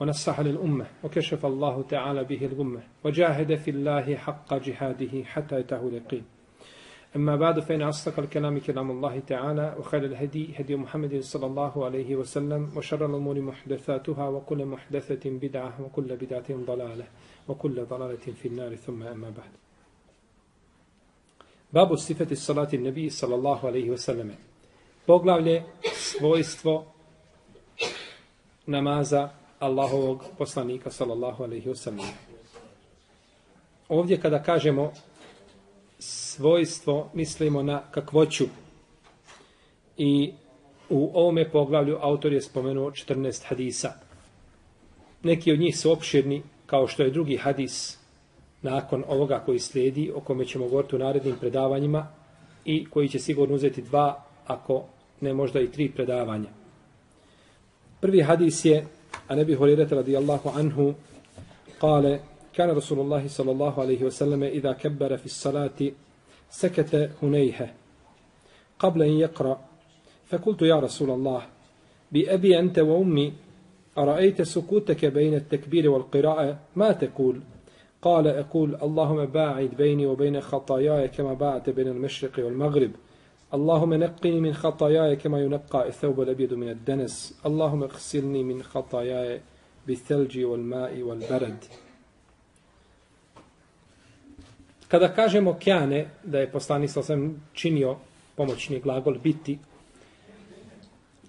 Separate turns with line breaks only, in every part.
ونصح للأمة وكشف الله تعالى به الغمة وجاهد في الله حق جهاده حتى يتاه اليقين. أما بعد فإن أصدق الكلام كلام الله تعالى وخير الهدي هدي محمد صلى الله عليه وسلم وشر الأمور محدثاتها وكل محدثة بدعة وكل بدعة ضلالة وكل ضلالة في النار. ثم أما بعد. باب صفة الصلاة النبي صلى الله عليه وسلم. Poglavlje svojstvo namaza Allahovog poslanika sallallahu alaihi wasallam. Ovdje kada kažemo svojstvo, mislimo na kakvoću. I u ovome poglavlju autor je spomenuo 14 hadisa. Neki od njih su opširni, kao što je drugi hadis nakon ovoga koji slijedi, o kome ćemo govoriti u narednim predavanjima i koji će sigurno uzeti dva, ako ne možda i tri predavanja. Prvi hadis je عن أبي هريرة رضي الله عنه قال كان رسول الله صلى الله عليه وسلم إذا كبر في الصلاة سكت هنيهة قبل أن يقرأ. فقلت يا رسول الله بأبي أنت وأمي أرأيت سكوتك بين التكبير والقراءة؟ ما تقول؟ قال أقول اللهم باعد بيني وبين خطاياي كما باعدت بين المشرق والمغرب. اللهم نقني من خطاياي كما ينقى الثوب الأبيض من الدنس اللهم اغسلني من خطاياي بالثلج والماء والبرد Kada kažemo kjane, da je poslanik sa osvijem činio pomoćni glagol biti,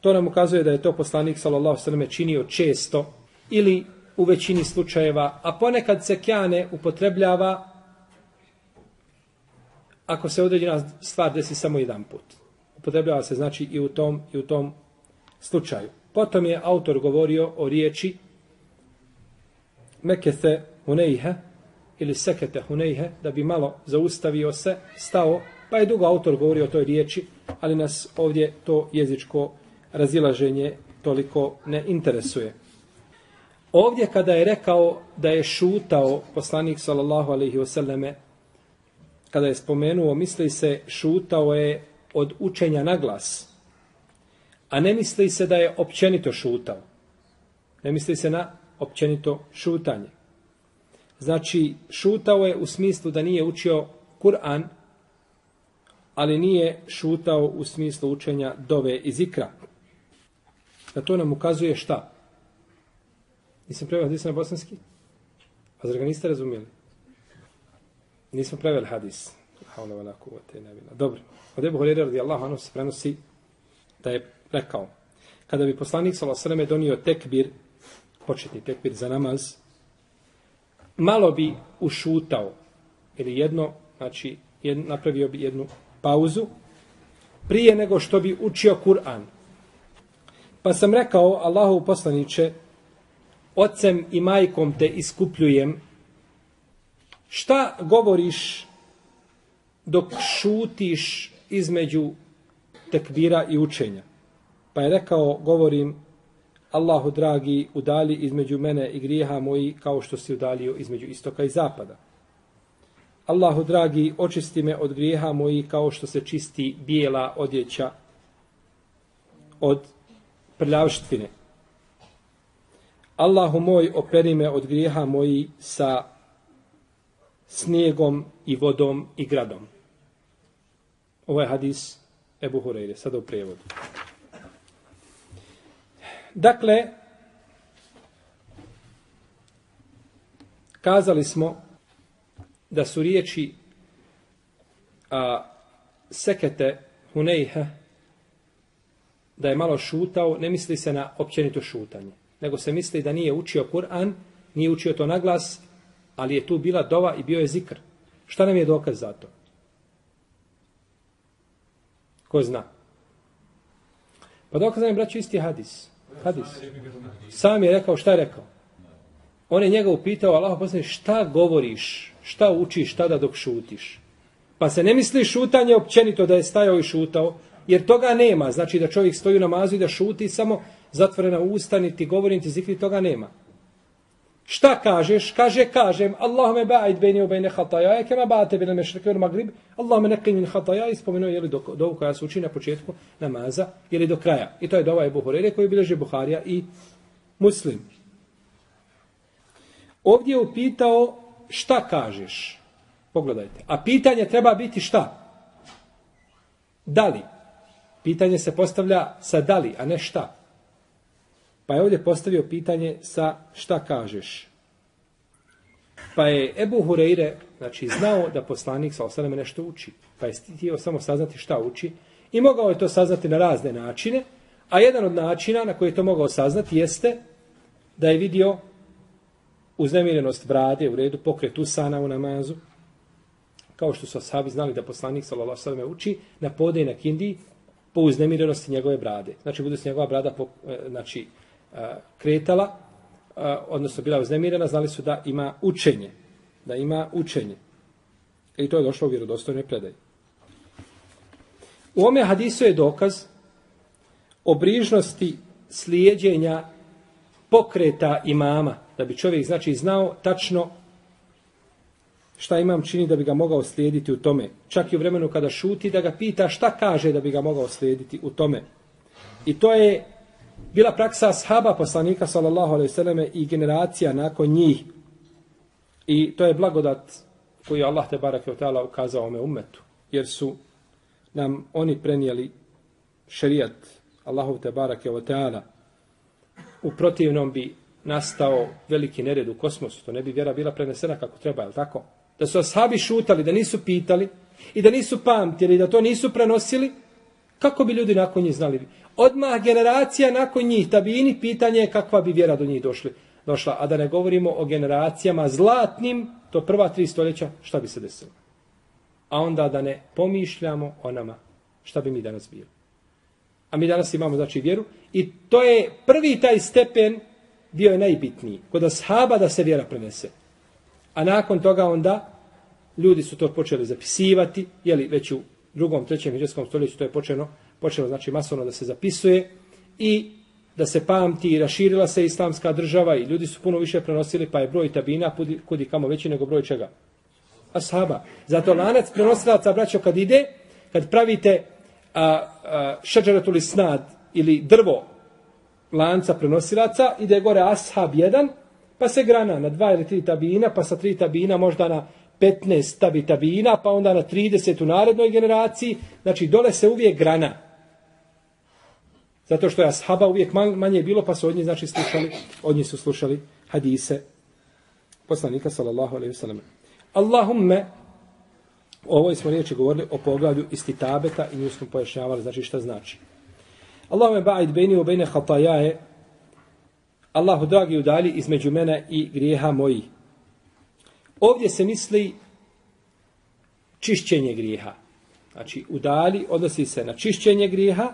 to nam ukazuje da je to poslanik sallallahu sallam činio često ili u većini slučajeva, a ponekad se kjane upotrebljava ako se određena stvar desi samo jedan put. Upotrebljava se znači i u tom i u tom slučaju. Potom je autor govorio o riječi mekete hunejhe ili sekete hunejhe, da bi malo zaustavio se, stao, pa je dugo autor govorio o toj riječi, ali nas ovdje to jezičko razilaženje toliko ne interesuje. Ovdje kada je rekao da je šutao poslanik sallallahu alaihi wasallame kada je spomenuo, misli se šutao je od učenja na glas. A ne misli se da je općenito šutao. Ne misli se na općenito šutanje. Znači, šutao je u smislu da nije učio Kur'an, ali nije šutao u smislu učenja dove i zikra. Na to nam ukazuje šta? Nisam preveo hadis na bosanski? A zar ga niste razumijeli? Nismo preveli hadis. Haula wala kuvvete illa billah. Dobro. Od Ebu Hurajra radijallahu anhu se prenosi da je rekao kada bi poslanik sallallahu alejhi ve donio tekbir početni tekbir za namaz malo bi ušutao ili jedno znači jed, napravio bi jednu pauzu prije nego što bi učio Kur'an. Pa sam rekao Allahu poslanice ocem i majkom te iskupljujem Šta govoriš dok šutiš između tekbira i učenja? Pa je rekao, govorim, Allahu dragi, udali između mene i grijeha moji kao što si udalio između istoka i zapada. Allahu dragi, očisti me od grijeha moji kao što se čisti bijela odjeća od prljavštvine. Allahu moj, operi me od grijeha moji sa snijegom i vodom i gradom. Ovo je hadis Ebu Hureyre, sada u prevodu. Dakle, kazali smo da su riječi a, sekete Huneyhe da je malo šutao, ne misli se na općenito šutanje, nego se misli da nije učio Kur'an, nije učio to na glas, ali je tu bila dova i bio je zikr. Šta nam je dokaz za to? Ko zna? Pa dokaz nam je, braću, isti hadis. Hadis. Sam je rekao, šta je rekao? On je njega upitao, Allah poslije, šta govoriš? šta učiš tada dok šutiš. Pa se ne misli šutanje općenito da je stajao i šutao, jer toga nema. Znači da čovjek stoji u namazu i da šuti samo zatvorena usta, niti govori, niti zikri, toga nema. Šta kažeš? Kaže, kažem, Allahume ba'id bejni u bejne hataja, kema ba'ate bejne mešrike u magrib, Allahume neqin min hataja, i spomenuo je li do, dovu koja se uči na početku namaza, ili do kraja. I to je dova je Buhurere koji bileže Buharija i Muslim. Ovdje je upitao šta kažeš. Pogledajte. A pitanje treba biti šta? Da li? Pitanje se postavlja sa da li, a ne šta. Pa je ovdje postavio pitanje sa šta kažeš. Pa je Ebu Hureyre, znači, znao da poslanik sa osaname nešto uči. Pa je htio samo saznati šta uči. I mogao je to saznati na razne načine. A jedan od načina na koji je to mogao saznati jeste da je vidio uznemirenost brade u redu, pokret usana u namazu, kao što su ashabi znali da poslanik sa alejhi uči na pode i na kindi po uznemirenosti njegove brade. Znači bude se njegova brada po, e, znači kretala, odnosno bila uznemirena, znali su da ima učenje, da ima učenje. I to je došlo u vjerodostojnoj predaji. U ome hadisu je dokaz obrižnosti slijedjenja pokreta imama, da bi čovjek znači znao tačno šta imam čini da bi ga mogao slijediti u tome. Čak i u vremenu kada šuti da ga pita šta kaže da bi ga mogao slijediti u tome. I to je bila praksa ashaba poslanika sallallahu alejhi ve selleme i generacija nakon njih. I to je blagodat koju Allah te bareke taala ukazao ome ummetu, jer su nam oni prenijeli šerijat Allahu te bareke taala. U protivnom bi nastao veliki nered u kosmosu, to ne bi vjera bila prenesena kako treba, je tako? Da su ashabi šutali, da nisu pitali i da nisu pamtili, da to nisu prenosili, kako bi ljudi nakon njih znali? Odmah generacija nakon njih, tabini, pitanje je kakva bi vjera do njih došli, došla. A da ne govorimo o generacijama zlatnim, to prva tri stoljeća, šta bi se desilo? A onda da ne pomišljamo o nama, šta bi mi danas bili? A mi danas imamo, znači, vjeru. I to je prvi taj stepen bio je najbitniji. Kod ashaba da se vjera prenese. A nakon toga onda ljudi su to počeli zapisivati, jeli već u drugom, trećem hiđarskom stoljeću to je počelo, počelo znači masovno da se zapisuje i da se pamti i raširila se islamska država i ljudi su puno više prenosili pa je broj tabina kudi, kamo veći nego broj čega? Ashaba. Zato lanac prenosilaca, braćo, kad ide, kad pravite a, a, šađaratuli snad ili drvo lanca prenosilaca, ide gore ashab jedan, pa se grana na dva ili tri tabina, pa sa tri tabina možda na 15 tabi tabina, pa onda na 30 u narednoj generaciji. Znači, dole se uvijek grana. Zato što je ashaba uvijek manje bilo, pa su od njih, znači, slušali, od njih su slušali hadise poslanika, sallallahu alaihi wasallam. Allahumme, o ovoj smo riječi govorili o poglavlju istitabeta i nju smo pojašnjavali, znači šta znači. Allahumme ba'id bejni u bejne hatajaje, Allahu dragi udali između mene i grijeha moji. Ovdje se misli čišćenje grijeha. Znači, udali odnosi se na čišćenje grijeha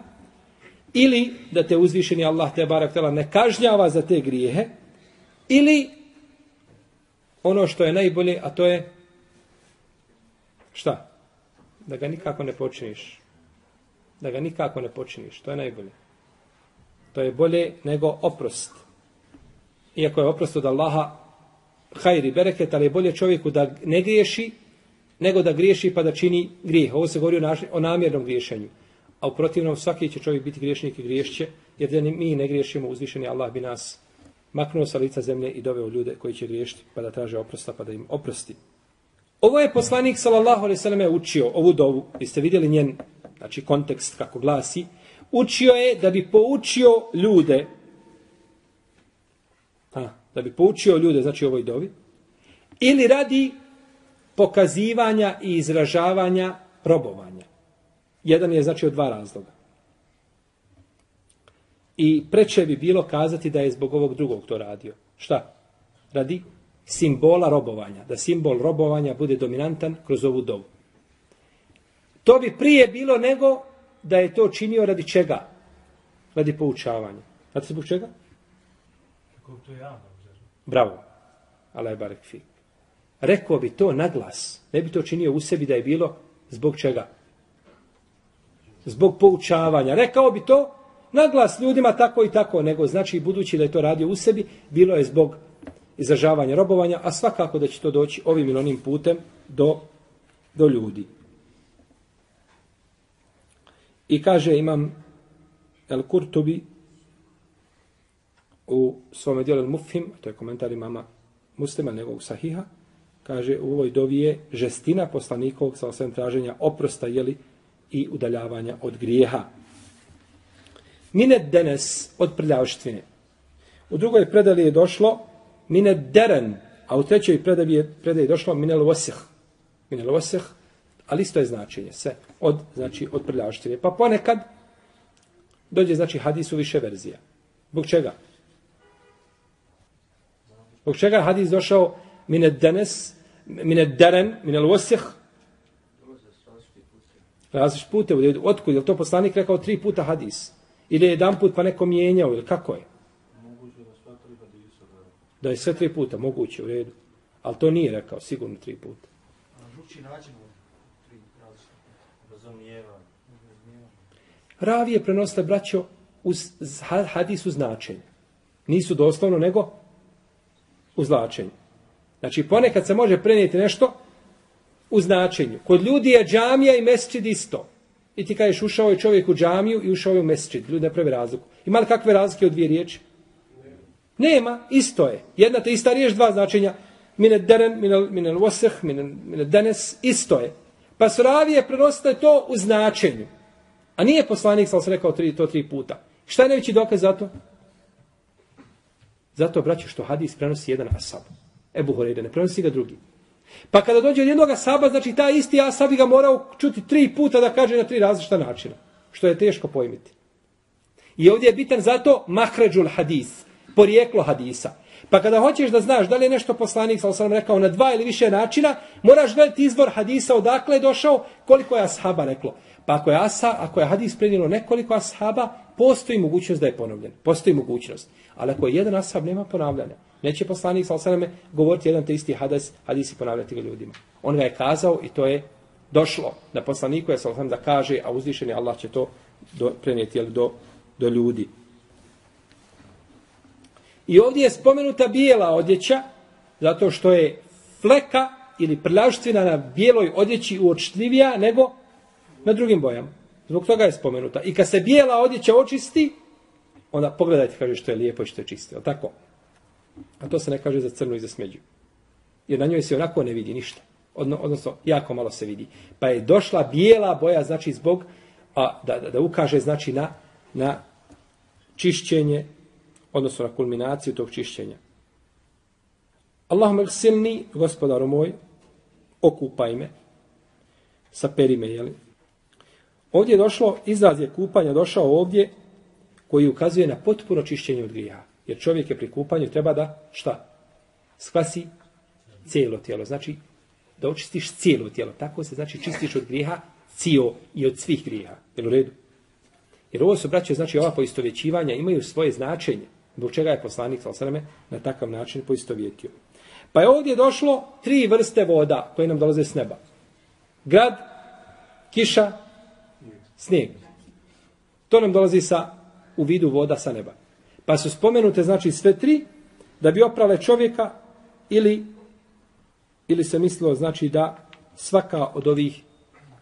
ili da te uzvišeni Allah te barak tela ne kažnjava za te grijehe ili ono što je najbolje, a to je šta? Da ga nikako ne počiniš da ga nikako ne počiniš. To je najbolje. To je bolje nego oprost. Iako je oprost od Allaha hajri bereket, ali je bolje čovjeku da ne griješi, nego da griješi pa da čini grijeh. Ovo se govori o, naš, o namjernom griješenju. A u protivnom svaki će čovjek biti griješnik i griješće, jer da mi ne griješimo, uzvišeni Allah bi nas maknuo sa lica zemlje i doveo ljude koji će griješiti pa da traže oprosta pa da im oprosti. Ovo je poslanik sallallahu alejhi ve selleme učio ovu dovu. Jeste vidjeli njen znači kontekst kako glasi, učio je da bi poučio ljude, a, da bi poučio ljude, znači ovoj dovi, ili radi pokazivanja i izražavanja robovanja. Jedan je znači od dva razloga. I preče bi bilo kazati da je zbog ovog drugog to radio. Šta? Radi simbola robovanja. Da simbol robovanja bude dominantan kroz ovu dovu. To bi prije bilo nego da je to činio radi čega? Radi poučavanja. Znate zbog čega?
Kako to javno?
Bravo. Allah je barek fik. rekao bi to na glas. Ne bi to činio u sebi da je bilo zbog čega? Zbog poučavanja. Rekao bi to naglas ljudima tako i tako, nego znači budući da je to radio u sebi, bilo je zbog izražavanja robovanja, a svakako da će to doći ovim ili onim putem do, do ljudi. I kaže imam El Kurtubi u svome dijelu El Mufhim, to je komentar imama muslima, njegovog sahiha, kaže u ovoj dovi je žestina poslanikovog sa osvijem traženja oprosta jeli, i udaljavanja od grijeha. Minet denes od prljavštine. U drugoj predali je došlo minet deren, a u trećoj predali je, predali je došlo minel vosih. Minel vosih, ali isto je značenje, se od, znači, od prljavštine. Pa ponekad dođe, znači, hadis u više verzija. Zbog čega? Zbog čega hadis došao minet denes, minet deren, minel vosih, različite pute redu. Otkud? Je to poslanik rekao tri puta hadis? Ili je jedan put pa neko mijenjao? Ili kako je? Da je sve tri puta, moguće u redu. Ali to nije rekao, sigurno tri puta. Žuči način tri razumijeva. Ravije prenosite, braćo, uz hadis u značenje. Nisu doslovno, nego u značenju. Znači, ponekad se može prenijeti nešto u značenju. Kod ljudi je džamija i mesčid isto. I ti kažeš, ušao je čovjek u džamiju i ušao je u mesčid. Ljudi ne pravi razliku. Ima li kakve razlike od dvije riječi? Nema, isto je. Jedna te ista riječ, dva značenja. Mine deren, mine, mine loseh, mine, mine denes, isto je. Pa su ravije prenosite to u značenju. A nije poslanik, sam se rekao tri, to tri puta. Šta je najveći dokaz za to? Zato, braću, što hadis prenosi jedan asab. Ebu Horeide, ne prenosi ga drugi. Pa kada dođe od jednog asaba, znači ta isti asab bi ga morao čuti tri puta da kaže na tri različita načina. Što je teško pojmiti. I ovdje je bitan zato mahređul hadis, porijeklo hadisa. Pa kada hoćeš da znaš da li je nešto poslanik, sa sam rekao, na dva ili više načina, moraš gledati izvor hadisa odakle je došao, koliko je ashaba reklo. Pa ako je, asa, ako je hadis prenijelo nekoliko ashaba, postoji mogućnost da je ponovljen. Postoji mogućnost. Ali ako je jedan ashab, nema ponavljanja. Neće poslanik sa osaname govoriti jedan te isti hadis, hadis i ponavljati ga ljudima. On ga je kazao i to je došlo na poslaniku je sa da kaže, a uzvišeni Allah će to do, prenijeti do, do ljudi. I ovdje je spomenuta bijela odjeća, zato što je fleka ili prljavštvina na bijeloj odjeći uočljivija nego na drugim bojama. Zbog toga je spomenuta. I kad se bijela odjeća očisti, onda pogledajte, kaže što je lijepo i što je čisto. Tako? A to se ne kaže za crnu i za smeđu. Jer na njoj se onako ne vidi ništa. Odno, odnosno, jako malo se vidi. Pa je došla bijela boja, znači zbog, a, da, da, da ukaže, znači, na, na čišćenje, odnosno na kulminaciju tog čišćenja. Allahumma silni, gospodaru moj, okupaj me, saperi me, jeli? Ovdje je došlo, izraz je kupanja došao ovdje, koji ukazuje na potpuno čišćenje od grija. Jer čovjek je pri kupanju treba da, šta? Sklasi cijelo tijelo. Znači, da očistiš cijelo tijelo. Tako se, znači, čistiš od grijeha cio i od svih grijeha. Jel u redu? Jer ovo su, braće, znači, ova poistovjećivanja imaju svoje značenje. Zbog čega je poslanik, sal na takav način poistovjetio. Pa je ovdje došlo tri vrste voda koje nam dolaze s neba. Grad, kiša, snijeg. To nam dolazi sa, u vidu voda sa neba. Pa su spomenute, znači, sve tri, da bi oprale čovjeka ili, ili se mislilo, znači, da svaka od ovih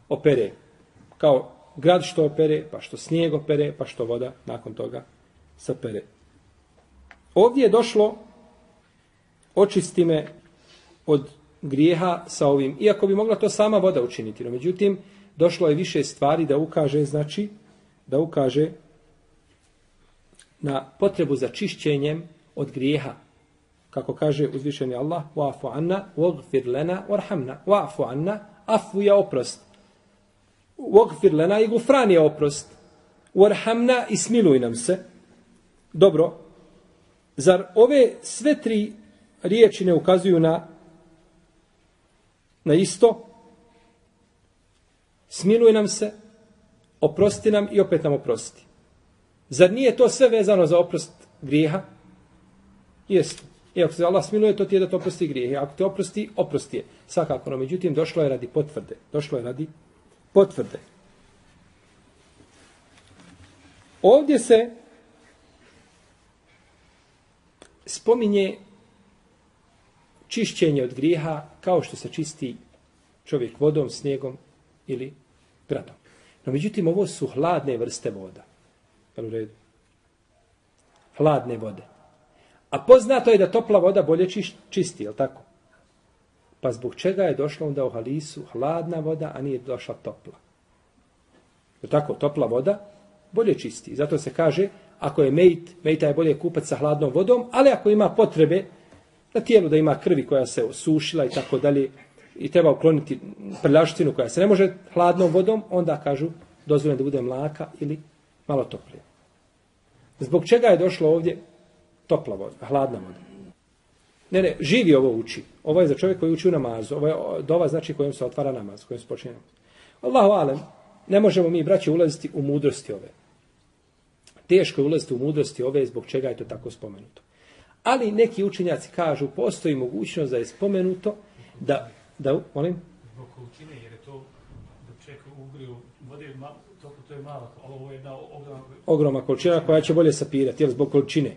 opere. Kao grad što opere, pa što snijeg opere, pa što voda nakon toga sapere. Ovdje je došlo očisti me od grijeha sa ovim, iako bi mogla to sama voda učiniti. No, međutim, došlo je više stvari da ukaže, znači, da ukaže na potrebu za čišćenjem od grijeha. Kako kaže uzvišeni Allah, wa'fu anna, waghfir lana, warhamna. Wa'fu anna, afu je oprost. Waghfir lana i gufran je oprost. Warhamna i smiluj nam se. Dobro, zar ove sve tri riječi ne ukazuju na na isto? Smiluj nam se, oprosti nam i opet nam oprosti. Zar nije to sve vezano za oprost grijeha? Jeste. I ako se Allah smiluje, to ti je da to oprosti grijehe. Ako te oprosti, oprosti je. Svakako, no međutim, došlo je radi potvrde. Došlo je radi potvrde. Ovdje se spominje čišćenje od grijeha kao što se čisti čovjek vodom, snijegom ili gradom. No međutim, ovo su hladne vrste voda. Jel u redu? Hladne vode. A poznato je da topla voda bolje čisti, je tako? Pa zbog čega je došlo onda u halisu hladna voda, a nije došla topla? Je tako? Topla voda bolje čisti. Zato se kaže, ako je mejt, mejta je bolje kupac sa hladnom vodom, ali ako ima potrebe na tijelu da ima krvi koja se osušila i tako dalje, i treba ukloniti prljaštinu koja se ne može hladnom vodom, onda kažu dozvoljeno da bude mlaka ili malo toplije. Zbog čega je došlo ovdje topla voda, hladna voda? Ne, ne, živi ovo uči. Ovo je za čovjek koji uči u namazu. Ovo je dova znači kojom se otvara namaz, kojom se počinje namaz. Allahu alem, ne možemo mi, braći, ulaziti u mudrosti ove. Teško je ulaziti u mudrosti ove zbog čega je to tako spomenuto. Ali neki učenjaci kažu, postoji mogućnost da je spomenuto da, da molim?
Zbog količine, jer je to da čovjek ugriju vode, to, to je malo, ovo je jedna ogromna...
Ogromna količina koja će bolje sapirati, jel zbog količine.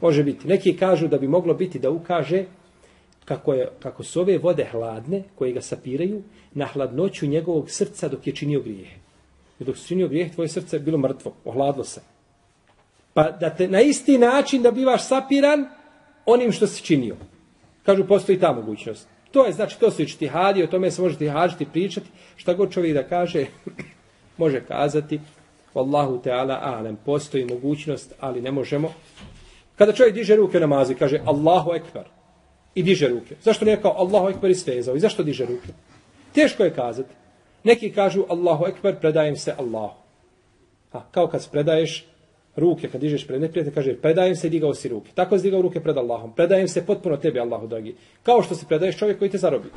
Može biti. Neki kažu da bi moglo biti da ukaže kako, je, kako su ove vode hladne, koje ga sapiraju, na hladnoću njegovog srca dok je činio grijeh. I dok se činio grijeh, tvoje srce je bilo mrtvo, ohladlo se. Pa da te na isti način da bivaš sapiran onim što si činio. Kažu, postoji ta mogućnost. To je, znači, to su ti hadi, o tome se možete hađiti, pričati. Šta god čovjek da kaže, može kazati. Wallahu teala alem, postoji mogućnost, ali ne možemo. Kada čovjek diže ruke na mazi, kaže Allahu ekber. I diže ruke. Zašto ne kao Allahu ekber istezao? I zašto diže ruke? Teško je kazati. Neki kažu Allahu ekber, predajem se Allahu. A, kao kad predaješ ruke, kad dižeš pred neprijatelj, kaže predajem se i digao si ruke. Tako si digao ruke pred Allahom. Predajem se potpuno tebi, Allahu dragi. Kao što se predaješ čovjek koji te zarobi.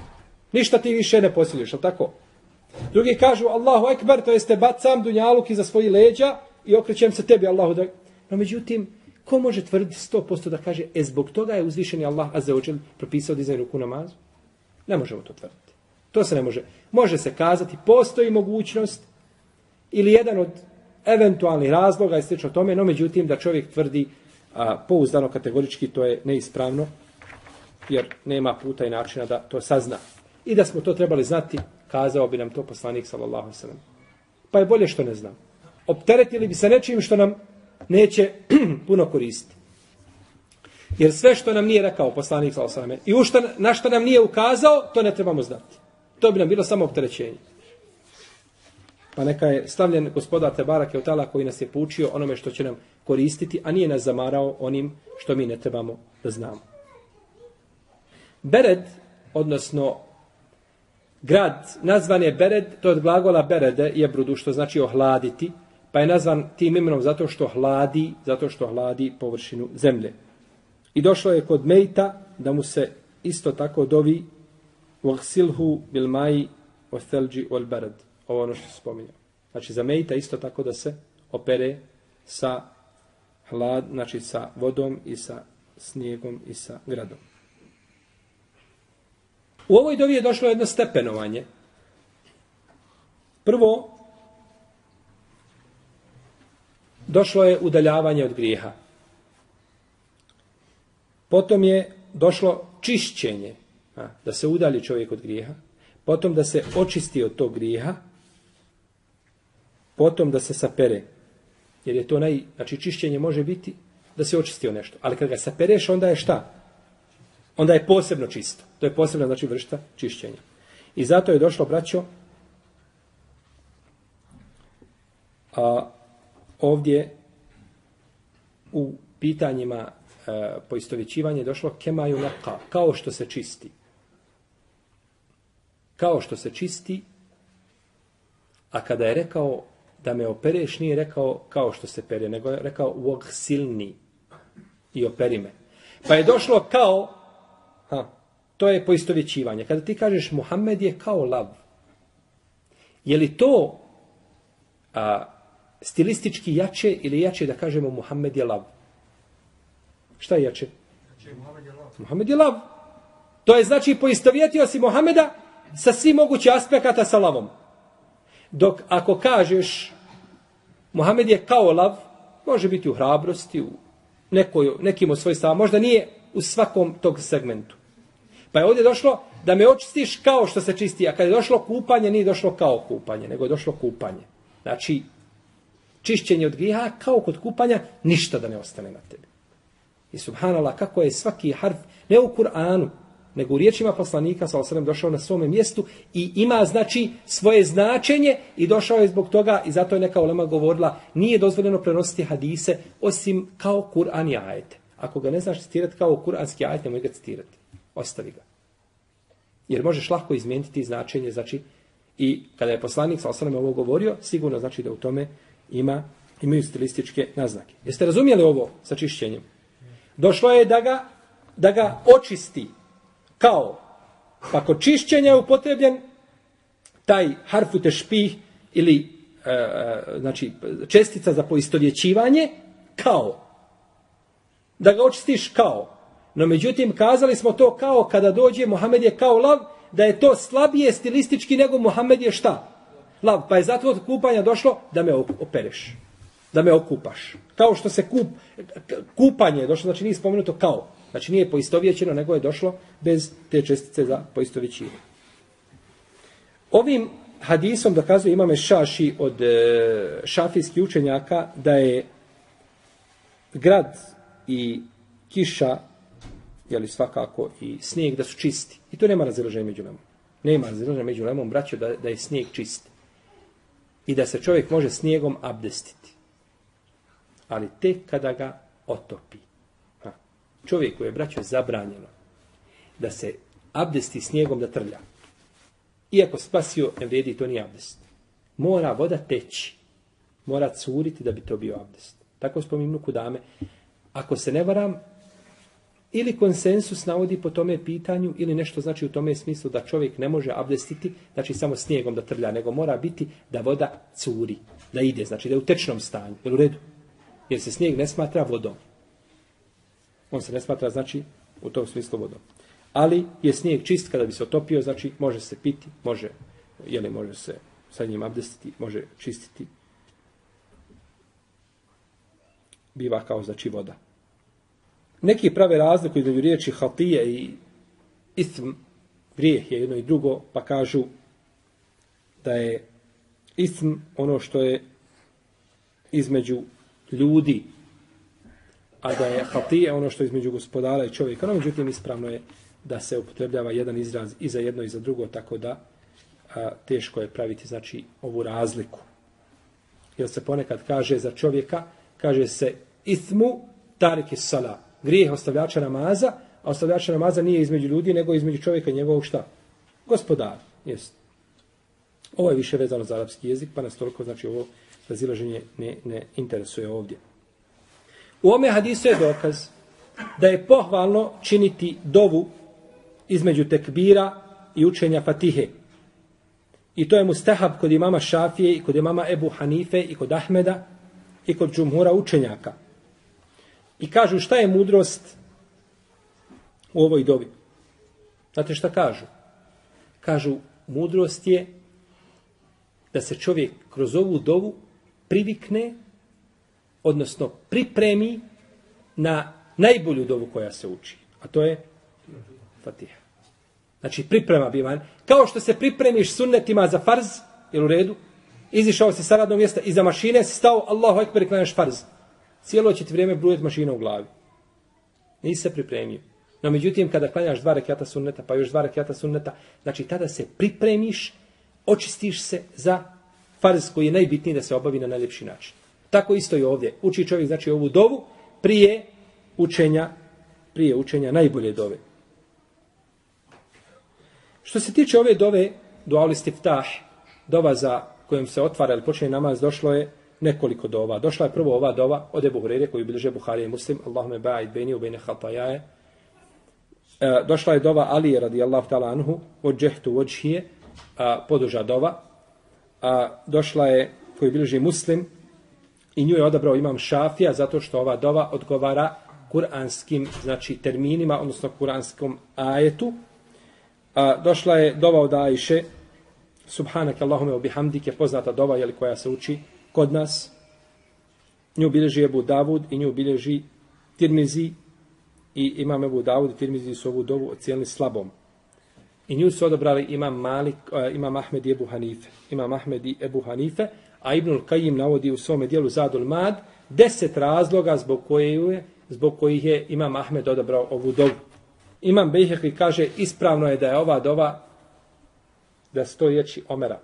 Ništa ti više ne posiljuš, ali tako? Drugi kažu Allahu ekber, to jeste bacam dunjaluk iza svoji leđa i okrećem se tebi, Allahu dragi. No međutim, ko može tvrditi 100% da kaže, e zbog toga je uzvišeni Allah azzaođel propisao dizaj ruku namazu? Ne možemo to tvrditi. To se ne može. Može se kazati, postoji mogućnost ili jedan od eventualnih razloga i slično tome, no međutim da čovjek tvrdi a, pouzdano kategorički, to je neispravno, jer nema puta i načina da to sazna. I da smo to trebali znati, kazao bi nam to poslanik sallallahu sallam. Pa je bolje što ne znam. Opteretili bi se nečim što nam neće puno koristiti. Jer sve što nam nije rekao poslanik sallallahu sallam i u što, na što nam nije ukazao, to ne trebamo znati. To bi nam bilo samo opterećenje. Pa neka je stavljen gospodar Tebara Keutala koji nas je poučio onome što će nam koristiti, a nije nas zamarao onim što mi ne trebamo da znamo. Bered, odnosno grad, nazvan je Bered, to je od glagola Berede, je brudu, što znači ohladiti, pa je nazvan tim imenom zato što hladi, zato što hladi površinu zemlje. I došlo je kod Mejta da mu se isto tako dovi وَغْسِلْهُ بِالْمَاءِ وَثَلْجِ وَالْبَرَدِ Ovo ono što se spominja. Znači za mejta isto tako da se opere sa hlad, znači sa vodom i sa snijegom i sa gradom. U ovoj dovi je došlo jedno stepenovanje. Prvo, došlo je udaljavanje od grijeha. Potom je došlo čišćenje, da se udalji čovjek od grijeha. Potom da se očisti od tog grijeha potom da se sapere. Jer je to naj, znači čišćenje može biti da se očistio nešto. Ali kad ga sapereš, onda je šta? Onda je posebno čisto. To je posebno, znači, vršta čišćenja. I zato je došlo, braćo, a, ovdje u pitanjima e, poistovjećivanja je došlo kemaju naka, kao što se čisti. Kao što se čisti, a kada je rekao da me opereš nije rekao kao što se pere, nego je rekao uog silni i operi me. Pa je došlo kao, ha, to je poistovjećivanje. Kada ti kažeš Muhammed je kao lav, je li to a, stilistički jače ili jače da kažemo Muhammed je lav? Šta je jače? Muhammed je lav. To je znači poistovjetio si Muhameda sa svim mogućih aspekata sa lavom. Dok ako kažeš Muhammed je kao lav, može biti u hrabrosti, u nekoj, nekim od svojih stava, možda nije u svakom tog segmentu. Pa je ovdje došlo da me očistiš kao što se čisti, a kad je došlo kupanje, nije došlo kao kupanje, nego je došlo kupanje. Znači, čišćenje od griha, kao kod kupanja, ništa da ne ostane na tebi. I subhanallah, kako je svaki harf, ne u Kur'anu, nego u riječima poslanika, sa osrem, došao na svome mjestu i ima, znači, svoje značenje i došao je zbog toga, i zato je neka ulema govorila, nije dozvoljeno prenositi hadise, osim kao Kur'an i ajete. Ako ga ne znaš citirati kao kur'anski ajet, nemoj ga citirati. Ostavi ga. Jer možeš lako izmijeniti značenje, znači, i kada je poslanik sa osrem ovo govorio, sigurno znači da u tome ima, imaju stilističke naznake. Jeste razumijeli ovo sa čišćenjem? Došlo je da ga, da ga očisti kao, pa kod čišćenja je upotrebljen taj harfu tešpih ili e, e, znači čestica za poistovjećivanje kao. Da ga očistiš kao. No međutim, kazali smo to kao kada dođe Mohamed je kao lav, da je to slabije stilistički nego Mohamed je šta? Lav. Pa je zato od kupanja došlo da me opereš. Da me okupaš. Kao što se kup, kupanje je došlo, znači nije spomenuto kao. Znači nije poistovjećeno, nego je došlo bez te čestice za poistovjećenje. Ovim hadisom dokazuje imame šaši od e, šafijskih učenjaka da je grad i kiša jeli svakako i snijeg da su čisti. I to nema razilaženja među lemom. Nema razilaženja među lemom, braćo, da, da je snijeg čist. I da se čovjek može snijegom abdestiti. Ali tek kada ga otopi. Čovjeku je, braćo, zabranjeno da se abdesti snijegom da trlja. Iako spasio, ne vredi, to nije abdest. Mora voda teći. Mora curiti da bi to bio abdest. Tako spominu kudame. Ako se ne varam, ili konsensus navodi po tome pitanju ili nešto znači u tome smislu da čovjek ne može abdestiti, znači samo snijegom da trlja, nego mora biti da voda curi, da ide, znači da je u tečnom stanju, je u redu? Jer se snijeg ne smatra vodom. On se ne smatra, znači, u tom smislu vodom. Ali je snijeg čist kada bi se otopio, znači može se piti, može, jeli može se sa njim abdestiti, može čistiti. Biva kao znači voda. Neki prave razliku između riječi hatije i ism, grijeh je jedno i drugo, pa kažu da je ism ono što je između ljudi, a da je hatije ono što između gospodara i čovjeka. No, međutim, ispravno je da se upotrebljava jedan izraz i za jedno i za drugo, tako da a, teško je praviti znači ovu razliku. Jer se ponekad kaže za čovjeka, kaže se ismu tariki salat grijeh ostavljača namaza, a ostavljača namaza nije između ljudi, nego između čovjeka i njegovog šta? Gospodar. Jest. Ovo je više vezano za arapski jezik, pa nas toliko, znači ovo razilaženje ne, ne interesuje ovdje. U ome hadisu je dokaz da je pohvalno činiti dovu između tekbira i učenja fatihe. I to je mustahab kod imama Šafije i kod imama Ebu Hanife i kod Ahmeda i kod džumhura učenjaka. I kažu šta je mudrost u ovoj dobi. Znate šta kažu? Kažu mudrost je da se čovjek kroz ovu dovu privikne, odnosno pripremi na najbolju dovu koja se uči. A to je Fatiha. Znači priprema biva. Kao što se pripremiš sunnetima za farz, ili u redu, izišao si sa radnog mjesta iza mašine, si stao Allahu ekber i klanjaš farz. Cijelo će ti vrijeme brujeti mašina u glavi. Nisi se pripremio. No međutim, kada klanjaš dva rekiata sunneta, pa još dva rekiata sunneta, znači tada se pripremiš, očistiš se za farz koji je najbitniji da se obavi na najljepši način. Tako isto i ovdje. Uči čovjek, znači, ovu dovu prije učenja, prije učenja najbolje dove. Što se tiče ove dove, duali stiftah, dova za kojom se otvara ili počinje namaz, došlo je nekoliko dova. Došla je prvo ova dova od Ebu Hurere koju bilježe Buharija i Muslim. Allahume ba'id beni u bejne hatajaje. E, došla je dova Ali radijallahu ta'ala anhu od džehtu vođhije poduža dova. A, došla je koju bilježi Muslim i nju je odabrao imam Šafija zato što ova dova odgovara kuranskim znači terminima, odnosno kuranskom ajetu. A, došla je dova od Ajše, Subhanak Allahume obihamdike, poznata dova jeli, koja se uči kod nas. Nju bilježi Ebu Davud i nju bilježi Tirmizi i imam Ebu Davud i Tirmizi su ovu dovu ocijelili slabom. I nju su odabrali imam Malik, uh, imam Ahmed i Ebu Hanife. Imam Ahmed i Ebu Hanife, a Ibnul Kajim navodi u svome dijelu Zadul Mad deset razloga zbog koje je zbog kojih je imam Ahmed odabrao ovu dovu. Imam Bejhekli kaže ispravno je da je ova dova da su to riječi Omera,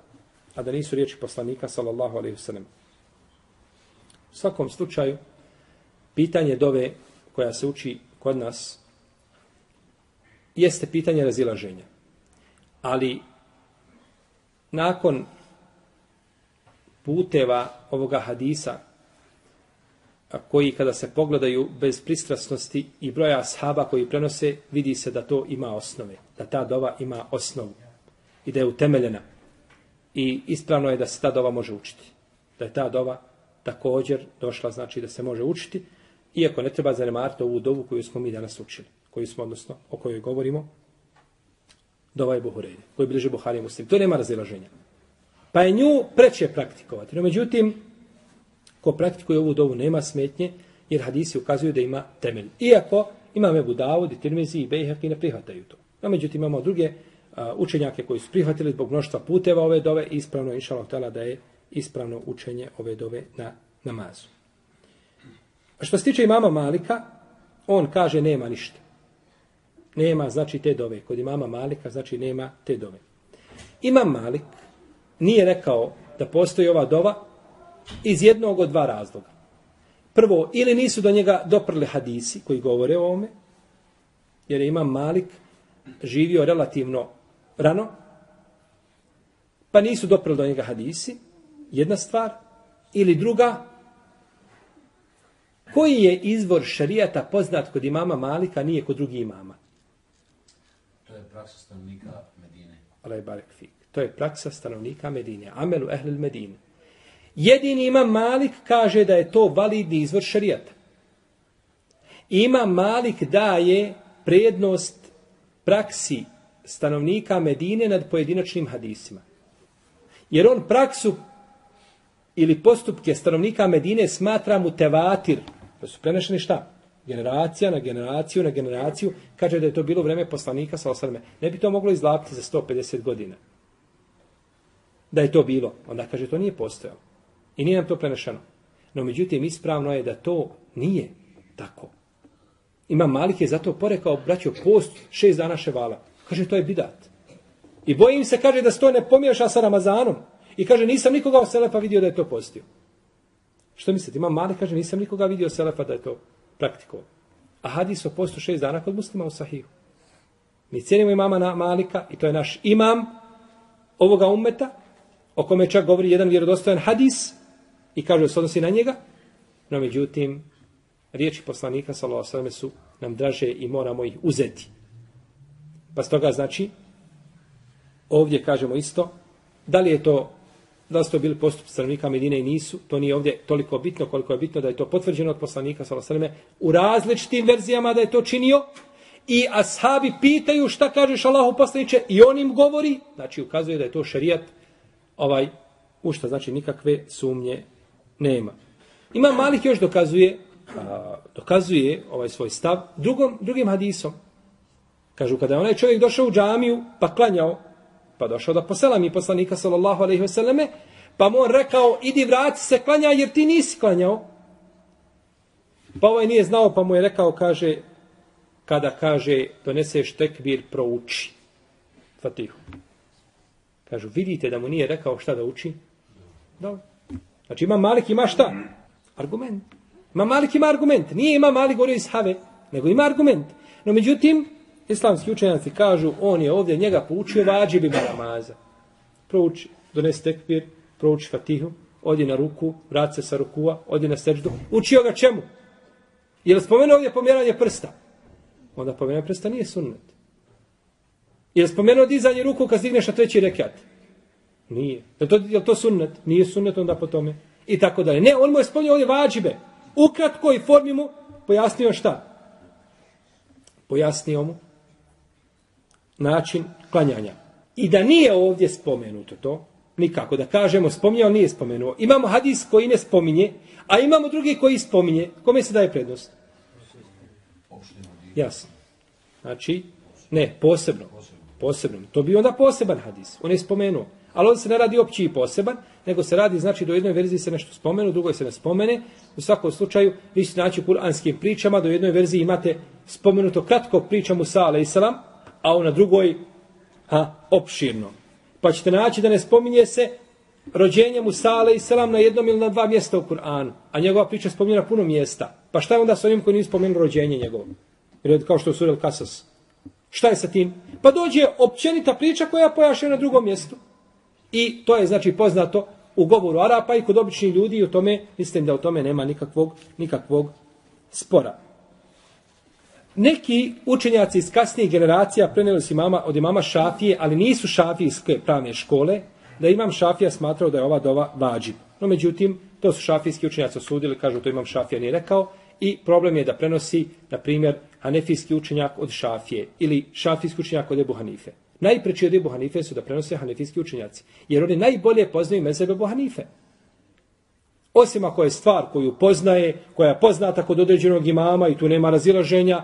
a da nisu riječi poslanika sallallahu alaihi vselem. U svakom slučaju, pitanje dove koja se uči kod nas jeste pitanje razilaženja. Ali nakon puteva ovoga hadisa koji kada se pogledaju bez pristrasnosti i broja ashaba koji prenose, vidi se da to ima osnove, da ta dova ima osnovu i da je utemeljena. I ispravno je da se ta dova može učiti. Da je ta dova također došla, znači da se može učiti, iako ne treba zanemariti ovu dovu koju smo mi danas učili, koju smo, odnosno, o kojoj govorimo, dova je Buhureyri, koju bliže Buhari muslim. To nema razilaženja. Pa je nju preće praktikovati. No, međutim, ko praktikuje ovu dovu nema smetnje, jer hadisi ukazuju da ima temelj. Iako imam Ebu Davud i Tirmizi i Bejhaki ne prihvataju to. No, međutim, imamo druge učenjake koji su prihvatili zbog mnoštva puteva ove dove i ispravno inšalav tela da je ispravno učenje ove dove na namazu. A što se tiče imama Malika, on kaže nema ništa. Nema znači te dove. Kod imama Malika znači nema te dove. Imam Malik nije rekao da postoji ova dova iz jednog od dva razloga. Prvo, ili nisu do njega doprli hadisi koji govore o ome, jer je imam Malik živio relativno rano, pa nisu doprli do njega hadisi, jedna stvar, ili druga, koji je izvor šarijata poznat kod imama Malika, nije kod drugih imama?
To je praksa stanovnika Medine.
Alej barek fik. To je praksa stanovnika Medine. Amelu ehlil Medine. Jedini imam Malik kaže da je to validni izvor šarijata. Imam Malik daje prednost praksi stanovnika Medine nad pojedinačnim hadisima. Jer on praksu ili postupke stanovnika Medine smatra mu tevatir. To su prenešeni šta? Generacija na generaciju na generaciju. Kaže da je to bilo vreme poslanika sa osrme. Ne bi to moglo izlapiti za 150 godina. Da je to bilo. Onda kaže to nije postojalo. I nije nam to prenešeno. No međutim, ispravno je da to nije tako. Ima Malik je zato porekao, braćo, post šest dana ševala. Kaže, to je bidat. I bojim se, kaže, da se to ne pomiješa sa Ramazanom. I kaže, nisam nikoga od Selefa vidio da je to postio. Što mislite? Ima Malik, kaže, nisam nikoga vidio Selefa da je to praktikovao. A hadis o postu šest dana kod muslima u Sahiju. Mi cijenimo imama Malika i to je naš imam ovoga ummeta, o kome čak govori jedan vjerodostojan hadis, i kaže da se odnosi na njega, no međutim, riječi poslanika, sallallahu su nam draže i moramo ih uzeti. Pa stoga znači, ovdje kažemo isto, da li je to, da su to bili postup stanovnika Medine i nisu, to nije ovdje toliko bitno koliko je bitno da je to potvrđeno od poslanika, sallallahu u različitim verzijama da je to činio, i ashabi pitaju šta kažeš Allahu poslaniče i on im govori, znači ukazuje da je to šerijat, ovaj, u znači nikakve sumnje nema. Ima Malik još dokazuje, a, dokazuje ovaj svoj stav drugom, drugim hadisom. Kažu, kada je onaj čovjek došao u džamiju, pa klanjao, pa došao da posela mi poslanika, sallallahu alaihi vseleme, pa mu on rekao, idi vrati se klanja, jer ti nisi klanjao. Pa ovaj nije znao, pa mu je rekao, kaže, kada kaže, doneseš tekbir, prouči. Fatihu. Kažu, vidite da mu nije rekao šta da uči? Dobro. Znači ima Malik ima šta? Argument. Ima Malik ima argument. Nije ima Malik govorio iz Have, nego ima argument. No međutim, islamski učenjaci kažu, on je ovdje njega poučio vađibima namaza. Prouči, donesi tekbir, prouči fatihu, odi na ruku, vrat se sa rukua, odi na seđdu. Učio ga čemu? Je li spomenuo ovdje pomjeranje prsta? Onda pomjeranje prsta nije sunnet. Je li spomenuo dizanje ruku kad stigneš na treći rekat? Nije. Je to, je to sunnet? Nije sunnet onda po tome. I tako dalje. Ne, on mu je spomnio ovdje vađibe. U kratkoj formi mu pojasnio šta? pojasnio mu način klanjanja. I da nije ovdje spomenuto to, nikako da kažemo spominje, ali nije spomenuo. Imamo hadis koji ne spominje, a imamo drugi koji spominje. Kome se daje prednost? Jasno. Znači, ne, posebno posebnom. To bi onda poseban hadis. On je spomenuo. Ali on se ne radi opći i poseban, nego se radi, znači, do jednoj verziji se nešto spomenu, drugoj se ne spomene. U svakom slučaju, vi ćete naći u kuranskim pričama, do jednoj verziji imate spomenuto kratko priča Musa, ale a u na drugoj, ha, opširno. Pa ćete naći da ne spominje se rođenje Musa, ale na jednom ili na dva mjesta u Kur'anu, a njegova priča spominje na puno mjesta. Pa šta je onda s onim koji nije spomenuo rođenje njegovo? Jer kao što je Surel Kasas. Šta je sa tim? Pa dođe općenita priča koja pojaše na drugom mjestu. I to je znači poznato u govoru Arapa i kod običnih ljudi i u tome, mislim da u tome nema nikakvog, nikakvog spora. Neki učenjaci iz kasnijih generacija preneli su imama, od imama Šafije, ali nisu šafijske pravne škole, da imam Šafija smatrao da je ova dova vađib. No međutim, to su šafijski učenjaci osudili, kažu to imam Šafija nije rekao, i problem je da prenosi, na primjer, hanefijski učenjak od Šafije ili šafijski učenjak od Ebu Hanife. Najpreći od Ebu Hanife su da prenose hanefijski učenjaci. Jer oni najbolje poznaju mezebe Ebu Hanife. Osim ako je stvar koju poznaje, koja je poznata kod određenog imama i tu nema razilaženja,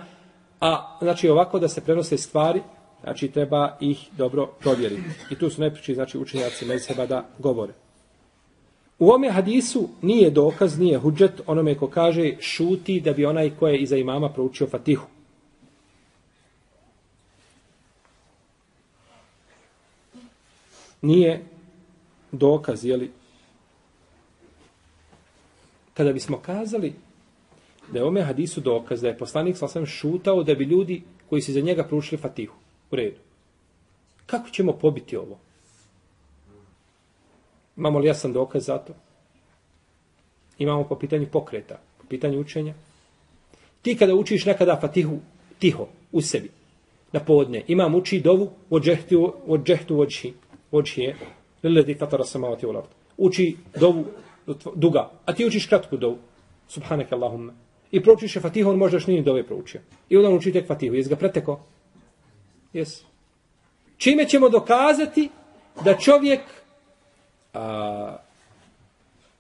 a znači ovako da se prenose stvari, znači treba ih dobro provjeriti. I tu su najpreći znači, učenjaci mezeba da govore. U ome hadisu nije dokaz, nije huđet onome ko kaže šuti da bi onaj ko je iza imama proučio fatihu. nije dokaz, jeli, kada bismo kazali da je ome hadisu dokaz da je poslanik sasvim šutao da bi ljudi koji su za njega proučili fatihu. U redu. Kako ćemo pobiti ovo? Imamo li jasan dokaz za to? Imamo po pitanju pokreta, po pitanju učenja. Ti kada učiš nekada fatihu tiho, u sebi, na podne, imam uči dovu od džehtu, od džehtu ođi ođije, fatara samavati ulard. Uči dovu duga, a ti učiš kratku dovu. Subhanak Allahumma. I proučiš je Fatihu, on možda još nije dove proučio. I onda uči tek Fatihu. jes ga preteko? Jes. Čime ćemo dokazati da čovjek, a,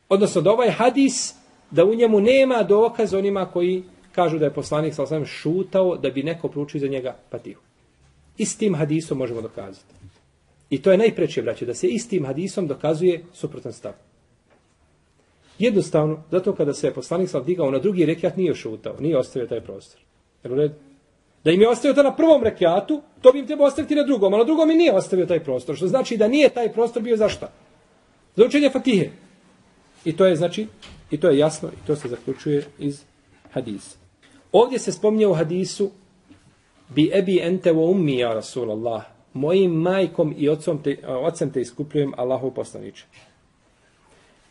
odnosno da ovaj hadis, da u njemu nema dokaz onima koji kažu da je poslanik sa osam šutao da bi neko proučio za njega Fatihu. Istim hadisom možemo dokazati. I to je najpreće, braće, da se istim hadisom dokazuje suprotan stav. Jednostavno, zato kada se poslanik sav digao na drugi rekiat, nije šutao, nije ostavio taj prostor. Jer u redu? Da im je ostavio to na prvom rekiatu, to bi im trebao ostaviti na drugom, a na drugom i nije ostavio taj prostor. Što znači da nije taj prostor bio za šta? Za učenje fatihe. I to je, znači, i to je jasno, i to se zaključuje iz hadisa. Ovdje se spominje u hadisu bi ebi ente wa ummi, ja Rasulallah, mojim majkom i ocom te, ocem te iskupljujem Allahov poslaniče.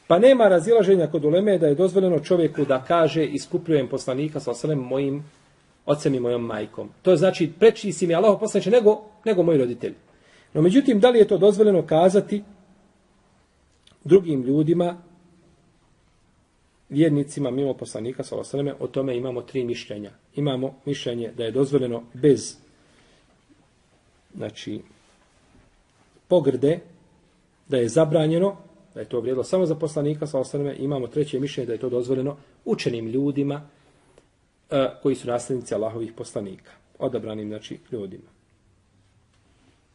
Pa nema razilaženja kod uleme da je dozvoljeno čovjeku da kaže iskupljujem poslanika sa osalem mojim ocem i mojom majkom. To znači preči si mi Allahov poslaniče nego, nego moji roditelji. No međutim, da li je to dozvoljeno kazati drugim ljudima, vjernicima mimo poslanika sa o tome imamo tri mišljenja. Imamo mišljenje da je dozvoljeno bez znači, pogrde, da je zabranjeno, da je to vrijedilo samo za poslanika, sa imamo treće mišljenje da je to dozvoljeno učenim ljudima e, koji su nasljednici Allahovih poslanika, odabranim, znači, ljudima.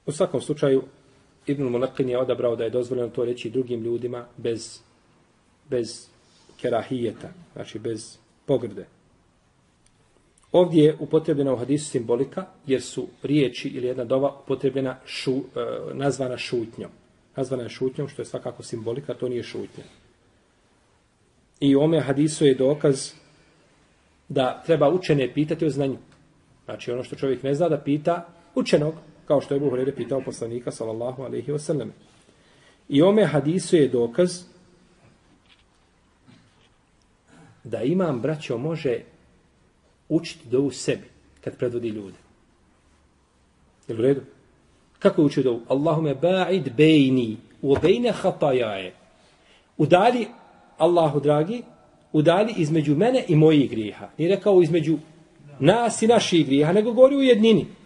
U svakom slučaju, Ibn Mulakin je odabrao da je dozvoljeno to reći drugim ljudima bez, bez kerahijeta, znači bez pogrde. Ovdje je upotrebljena u hadisu simbolika, jer su riječi ili jedna dova upotrebljena šu, e, nazvana šutnjom. Nazvana je šutnjom, što je svakako simbolika, to nije šutnja. I u ome hadisu je dokaz da treba učene pitati o znanju. Znači ono što čovjek ne zna da pita učenog, kao što je Buhurere pitao poslanika, sallallahu alaihi wasallam. I ome hadisu je dokaz da imam, braćo, može učiti dovu sebi kad predvodi ljude. Je u redu? Kako uči dovu? Allahume ba'id bejni u obejne hatajaje. Udali, Allahu dragi, udali između mene i mojih griha. Nije rekao između nas i naših griha, nego govori u jednini.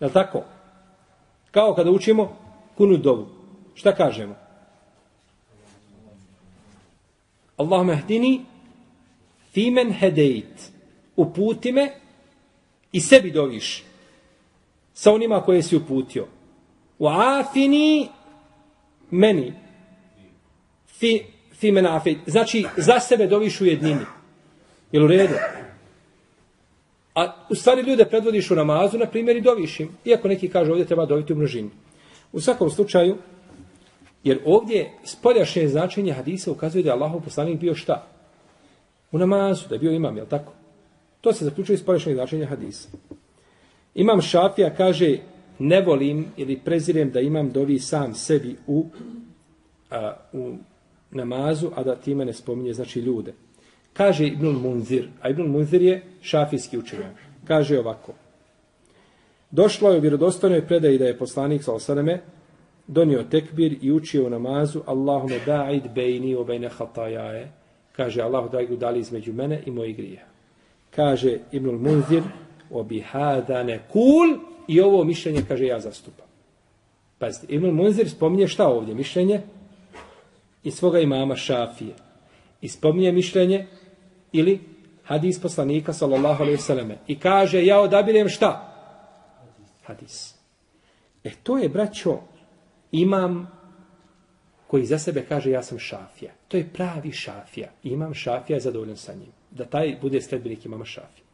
Je tako? Kao kada učimo kunu dovu. Šta kažemo? Allahumma hdini fimen hedejt. Uputi me i sebi doviš sa onima koje si uputio. Uafini meni fi, fi men afid. Znači, za sebe doviš u jednini. Jel u redu? A u stvari ljude predvodiš u namazu, na primjer, i doviš im. Iako neki kažu ovdje treba doviti u množini. U svakom slučaju, jer ovdje spoljašnje značenje hadisa ukazuje da je Allahov poslanik bio šta? U namazu, da je bio imam, jel tako? To se zaključuje iz spoljašnjeg značenja hadisa. Imam Šafija kaže, ne volim ili prezirem da imam dovi sam sebi u, a, u namazu, a da time ne spominje, znači ljude. Kaže Ibnul Munzir, a Ibnul Munzir je šafijski učenjak. Kaže ovako. Došlo je u vjerodostojnoj predaji da je poslanik sa osaname donio tekbir i učio u namazu Allahume ba'id bejni o bejne hatajaje. Kaže Allahu daj udali između mene i mojih grija. Kaže Ibnul Munzir obihadane kul i ovo mišljenje kaže ja zastupam. Pazite, Ibnul Munzir spominje šta ovdje mišljenje? I svoga imama Šafije. I spominje mišljenje ili hadis poslanika sallallahu alejhi ve selleme i kaže ja odabirem šta? Hadis. E to je braćo imam koji za sebe kaže ja sam šafija. To je pravi šafija. Imam šafija zadovoljan sa njim. Da taj bude sledbenik imama šafija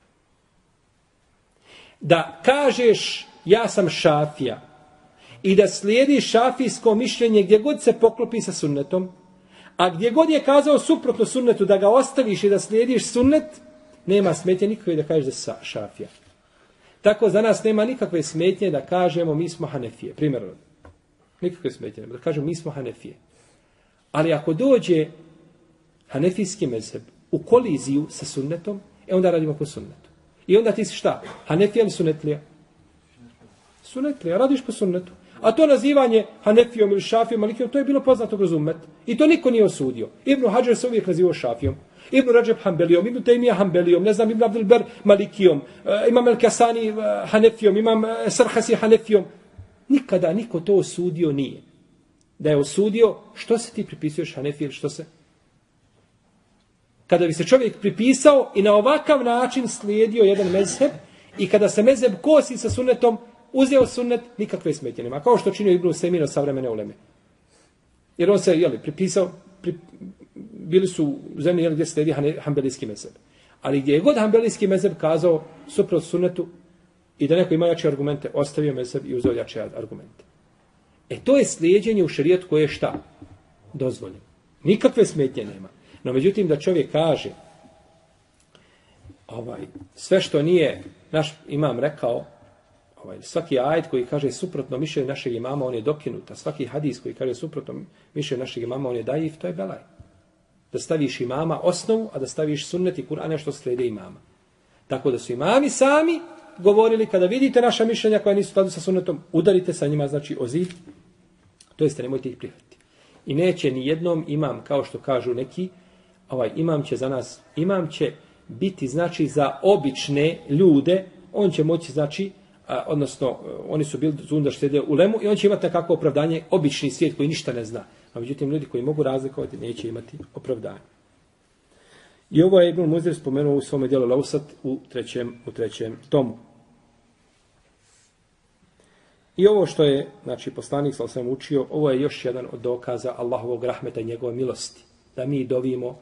da kažeš ja sam šafija. I da slijedi šafijsko mišljenje gdje god se poklopi sa sunnetom A gdje god je kazao suprotno sunnetu da ga ostaviš i da slijediš sunnet, nema smetnje nikakve da kažeš da sa šafija. Tako za nas nema nikakve smetnje da kažemo mi smo hanefije. Primjer, nikakve smetnje nema da kažemo mi smo hanefije. Ali ako dođe hanefijski mezheb u koliziju sa sunnetom, e onda radimo po sunnetu. I onda ti si šta? Hanefija ili Sunetlija, radiš po sunnetu. A to nazivanje Hanefijom ili Šafijom, Malikijom, to je bilo poznato kroz umet. I to niko nije osudio. Ibn Hajar se uvijek nazivao Šafijom. Ibn Rajab Hanbelijom, Ibn Taymiyyah Hanbelijom, ne znam, Ibn Abdul Ber Malikijom, uh, imam El Kasani uh, eh, Hanefijom, imam uh, Sarhasi Hanefijom. Nikada niko to osudio nije. Da je osudio, što se ti pripisuješ Hanefiji ili što se? Kada bi se čovjek pripisao i na ovakav način slijedio jedan mezheb i kada se mezheb kosi sa sunnetom, uzeo sunnet, nikakve smetje nema. Kao što činio Ibnu Semino savremene uleme. Jer on se, jeli, pripisao, pri, bili su u zemlji jeli, gdje sledi hambelijski mezeb. Ali gdje je god hambelijski mezeb kazao suprot sunnetu i da neko ima jače argumente, ostavio mezeb i uzeo jače argumente. E to je slijedjenje u šarijetu koje je šta? Dozvoljeno. Nikakve smetnje nema. No međutim da čovjek kaže ovaj, sve što nije naš imam rekao, ovaj, svaki ajet koji kaže suprotno mišljenju našeg imama, on je dokinut, a svaki hadis koji kaže suprotno mišljenju našeg imama, on je dajiv, to je belaj. Da staviš imama osnovu, a da staviš sunnet i Kur'ane što slede imama. Tako da su imami sami govorili, kada vidite naša mišljenja koja nisu skladu sa sunnetom, udarite sa njima, znači o zid, to jeste, nemojte ih prihvatiti. I neće ni jednom imam, kao što kažu neki, ovaj imam će za nas, imam će biti, znači, za obične ljude, on će moći, znači, a, odnosno oni su bili zunda štede u lemu i on će imati nekako opravdanje obični svijet koji ništa ne zna. A međutim, ljudi koji mogu razlikovati neće imati opravdanje. I ovo je Ibn Muzir spomenuo u svome dijelu Lausat u trećem, u trećem tomu. I ovo što je, znači, poslanik sa osam učio, ovo je još jedan od dokaza Allahovog rahmeta i njegove milosti. Da mi dovimo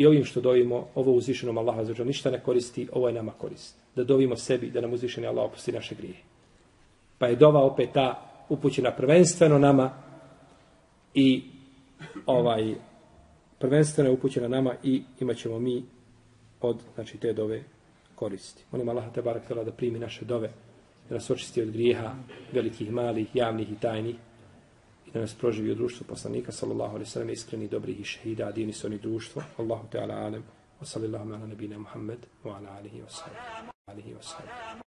i ovim što dovimo, ovo uzvišenom Allaha za ništa ne koristi, ovo je nama koristi da dovimo sebi da nam uzvišeni Allah opusti naše grije. Pa je dova opet ta upućena prvenstveno nama i ovaj prvenstveno je upućena nama i imat ćemo mi od znači, te dove koristi. Molim Allah te barak da primi naše dove, da nas očisti od grijeha velikih, malih, javnih i tajnih i da nas proživi u društvu poslanika, sallallahu alaihi sallam, iskreni, dobrih i šehida, adini su oni društvo, Allahu Teala alem, wa sallallahu ala nabina Muhammed, wa ala alihi wa sallam, alihi wa sallam.